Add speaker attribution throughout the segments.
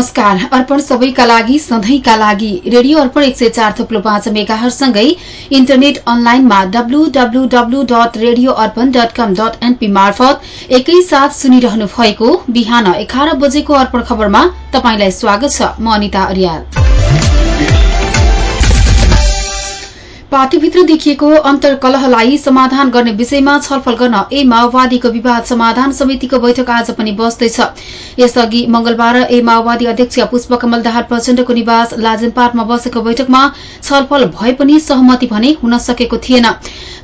Speaker 1: नमस्कार। अर्पण सबैका लागि सधैँका लागि रेडियो अर्पण एक सय चार थुप्लो पाँच मेगाहरूसँगै इन्टरनेट अनलाइनमा W W W dot radio Arpan dot com dot N P मार्फत एकैसाथ सुनिरहनु भएको बिहान एघार बजेको अर्पण खबरमा तपाईंलाई स्वागत छ। म अनिता अर्याल। पार्टीभित्र देखिएको अन्तर्कलहलाई समाधान गर्ने विषयमा छलफल गर्न ए माओवादीको विवाद समाधान समितिको बैठक आज पनि बस्दैछ। यसअघि मंगलबार ए माओवादी अध्यक्ष पुष्पकमल दाहाल प्रचण्डको निवास लाजेनपाटमा बसेको बैठकमा छलफल भए पनि सहमति भने हुन सकेको थिएन।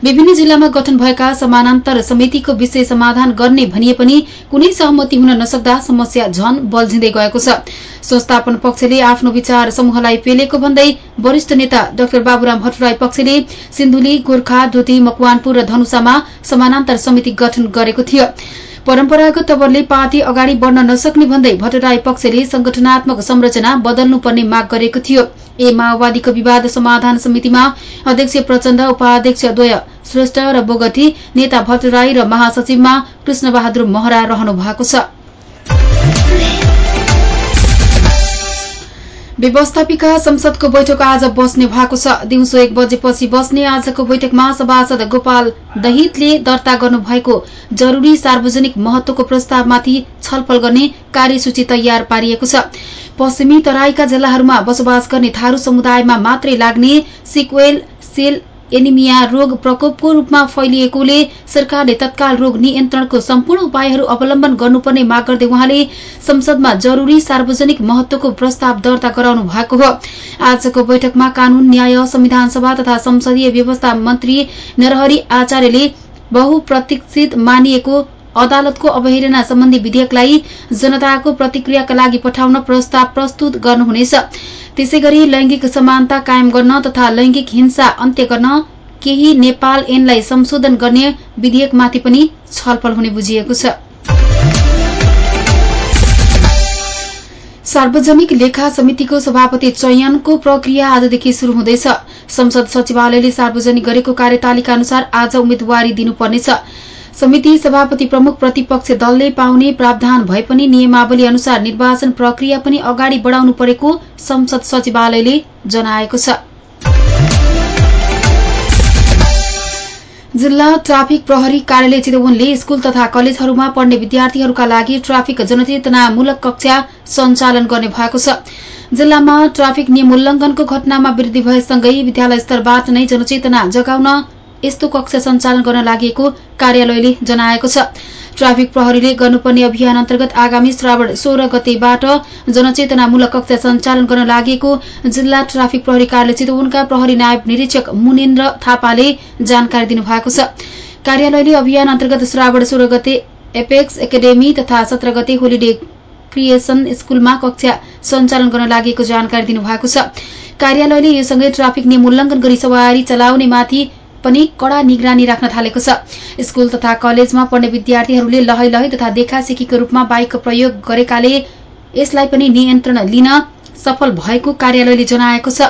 Speaker 1: विभिन्न जिल्लामा गठन भएका समानान्तर समितिको विषय समाधान गर्ने भनिए पनि कुनै सहमति हुन नसक्दा समस्या झन बल्झिँदै गएको छ। संस्थापन पक्षले आफ्नो विचार समूहलाई पेलेको भन्दै वरिष्ठ नेता डाक्टर बाबुराम भट्टराई पक्षले सिन्धुली गोर्खा डोटी मकवानपुर र धनुषामा समानान्तर समिति गठन गरेको थियो। परम्परागत तवरले पार्टी अगाडि बढ़न नसक्ने भन्दै भट्टराई पक्षले संगठनात्मक संरचना बदल्नुपर्ने माग गरेको थियो। ए माओवादीको विवाद समाधान समितिमा अध्यक्ष प्रचण्ड उपाध्यक्ष द्वय श्रेष्ठ र बोगटी नेता भट्टराई र महासचिवमा कृष्णबहादुर महरा रहनु भएको छ। व्यवस्थापिका संसदको बैठक आज बस्ने भएको छ। दिउँसो एक बजेपछि बस्ने आजको बैठकमा सभासद गोपाल दहितले दर्ता गर्नुभएको जरूरी सार्वजनिक महत्वको प्रस्तावमाथि छलफल गर्ने कार्यसूची तयार पारिएको छ। पश्चिमी तराईका जिल्लाहरूमा बसोबास गर्ने थारू समुदायमा मात्रै लाग्ने सिक्वेल सेल एनिमिया रोग प्रकोपको रूपमा फैलिएकोले सरकारले तत्काल रोग नियन्त्रणको सम्पूर्ण उपायहरू अवलम्बन गर्नुपर्ने माग गर्दै उहाँले संसदमा जरूरी सार्वजनिक महत्वको प्रस्ताव दर्ता गराउनु भएको हो। आजको बैठकमा कानून न्याय संविधान सभा तथा संसदीय व्यवस्था मन्त्री नरहरी आचार्यले बहुप्रतीक्षित मानिएको अदालतको अवहेलना सम्बन्धी विधेयकलाई जनताको प्रतिक्रियाका लागि पठाउन प्रस्ताव प्रस्तुत गर्नुहुनेछ। त्यसै गरी लैंगिक समानता कायम गर्न तथा लैंगिक हिंसा अन्त्य गर्न केही नेपाल ऐनलाई संशोधन गर्ने विधेयकमाथि पनि छलफल हुने बुझिएको छ। सार्वजनिक लेखा समितिको सभापति चयनको प्रक्रिया आजदेखि शुरू हुँदैछ। संसद सचिवालयले सार्वजनिक गरेको कार्यतालिका अनुसार आज उम्मेद्वारी दिनुपर्नेछ। समिति सभापति प्रमुख प्रतिपक्ष दलले पाउने प्रावधान भए पनि नियमावली अनुसार निर्वाचन प्रक्रिया पनि अगाडि बढ़ाउनु परेको संसद सचिवालयले जनाएको छ। जिल्ला ट्राफिक प्रहरी कार्यालय चितवनले स्कूल तथा कलेजहरूमा पढ्ने विद्यार्थीहरूका लागि ट्राफिक जनचेतनामूलक कक्षा सञ्चालन गर्ने भएको छ। जिल्लामा ट्राफिक नियम उल्लंघनको घटनामा वृद्धि भएसँगै विद्यालय स्तरबाट नै जनचेतना जगाउन यस्तो कक्षा सञ्चालन गर्न लागि कार्यालयले जनाएको छ। ट्राफिक प्रहरीले गर्नुपर्ने अभियान अन्तर्गत आगामी श्रावण सोह्र गतेबाट जनचेतनामूलक कक्षा सञ्चालन गर्न लागि जिल्ला ट्राफिक प्रहरी कार्यालय चितवनका प्रहरी नायब निरीक्षक मुनेन्द्र थापाले जानकारी दिनुभएको छ। कार्यालयले अभियान अन्तर्गत श्रावण सोह्र गते एपेक्स एकाडेमी तथा सत्र गते होलिडे क्रिएसन स्कूलमा कक्षा सञ्चालन गर्न लागि जानकारी दिनुभएको छ। कार्यालयले यो सँगै ट्राफिक नियम उल्लंघन गरी सवारी चलाउनेमाथि पनि कड़ा निगरानी राख्न थालेको छ। स्कूल तथा कलेजमा पढ्ने विद्यार्थीहरूले लहै लहै तथा देखासेखीको रूपमा बाइक प्रयोग गरेकाले यसलाई पनि नियन्त्रण लिन सफल भएको कार्यालयले जनाएको छ।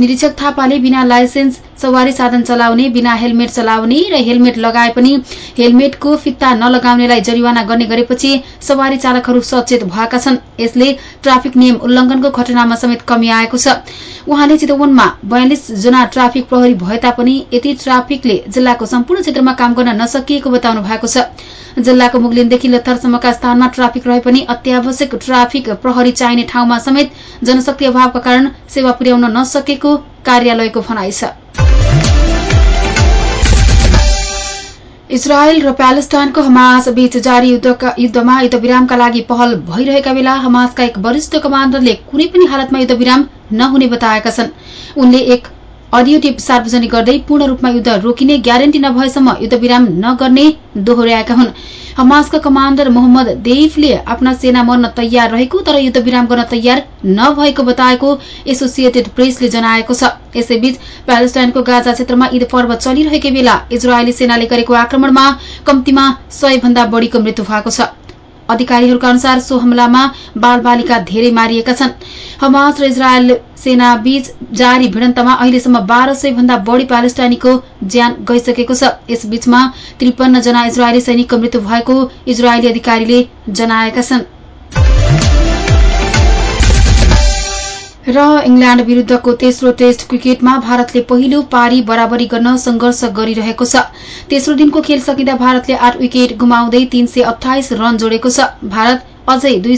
Speaker 1: निरीक्षक थापाले बिना लाइसेन्स सवारी साधन चलाउने बिना हेलमेट चलाउने र हेलमेट लगाए पनि हेलमेटको फित्ता नलगाउनेलाई जरिवाना गर्ने गरेपछि सवारी चालकहरू सचेत भएका छन्। यसले ट्राफिक नियम उल्लंघनको घटनामा समेत कमी आएको छ। उहाँले चितवनमा बयालिस जना ट्राफिक प्रहरी भए तापनि यति ट्राफिकले जिल्लाको सम्पूर्ण क्षेत्रमा काम गर्न नसकिएको बताउनु भएको छ। जिल्लाको मुगलिनदेखि लथरसम्मका स्थानमा ट्राफिक रहे पनि अत्यावश्यक ट्राफिक प्रहरी चाहिने ठाउँमा समेत जनशक्ति अभावका कारण सेवा पुर्याउन नसकेको कार्यालयको भनाइ छ। इजरायल र प्यालेस्टाइनको हमास बीच जारी युद्धमा युद्धविरामका लागि पहल भइरहेका बेला हमासका एक वरिष्ठ कमाण्डरले कुनै पनि हालतमा युद्धविराम नहुने बताएका छन्। उनले एक अडियो टिप सार्वजनिक गर्दै पूर्ण रूपमा युद्ध रोकिने ग्यारेन्टी नभएसम्म युद्धविराम नगर्ने दोहोर्याएका हुन्। हमासका कमाण्डर मोहम्मद देइफले आफ्ना सेना मर्न तयार रहेको तर युद्धविराम गर्न तयार नभएको बताएको एसोसिएटेड प्रेसले जनाएको छ। यसैबीच प्यालेस्टाइनको गाजा क्षेत्रमा ईद पर्व चलिरहेकै बेला इजरायली सेनाले गरेको आक्रमणमा कम्तीमा सय भन्दा बढ़ीको मृत्यु भएको छ। अधिकारीहरूका अनुसार सो हमलामा बाल बालिका धेरै मारिएका छन्। हमास र इजरायल सेना बीच जारी भिडन्तमा अहिलेसम्म बाह्र सय भन्दा बढ़ी प्यालेस्टाइनीको ज्यान गइसकेको छ। यसबीचमा त्रिपन्न जना इजरायली सैनिकको मृत्यु भएको इजरायली अधिकारीले जनाएका छन्। र इङ्ल्याण्ड विरूद्धको तेस्रो टेस्ट क्रिकेटमा भारतले पहिलो पारी बराबरी गर्न संघर्ष गरिरहेको छ। तेस्रो दिनको खेल सकिँदा भारतले आठ विकेट गुमाउँदै तीन रन जोडेको छ। भारत अझै दुई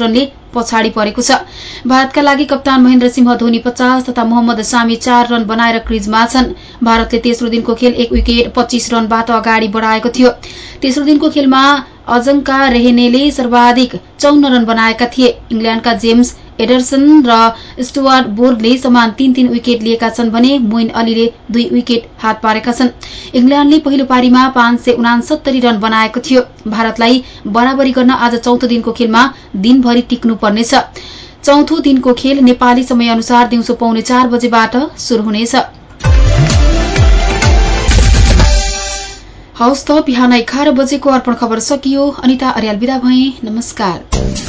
Speaker 1: रनले पछाडि परेको छ। भारतका लागि कप्तान महेन्द्र सिंह धोनी पचास तथा मोहम्मद सामी चार रन बनाएर क्रिजमा छन्। भारतले तेस्रो दिनको खेल एक विकेट पच्चीस रनबाट अगाडि बढाएको थियो। तेस्रो दिनको खेलमा अजंका रेहेनेले सर्वाधिक चौन्न रन बनाएका थिए। इङ्ल्याण्डका जेम्स एडरसन र स्टुवार्ट बोर्डले समान तीन तीन विकेट लिएका छन् भने मोइन अलीले दुई विकेट हात पारेका छन्। इङ्ल्याण्डले पहिलो पारीमा पाँच रन बनाएको थियो। भारतलाई बराबरी गर्न आज चौथो दिनको खेलमा दिनभरि टिक्नुपर्नेछ। चौथो दिनको खेल नेपाली समय अनुसार दिउँसो पाउने चार बजेबाट शुरू हुनेछ। हौस् त बिहान एघार बजेको अर्पण खबर सकियो। अनिता अर्याल विदा भए। नमस्कार।